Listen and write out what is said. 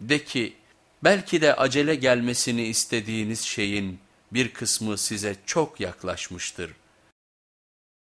De ki belki de acele gelmesini istediğiniz şeyin bir kısmı size çok yaklaşmıştır.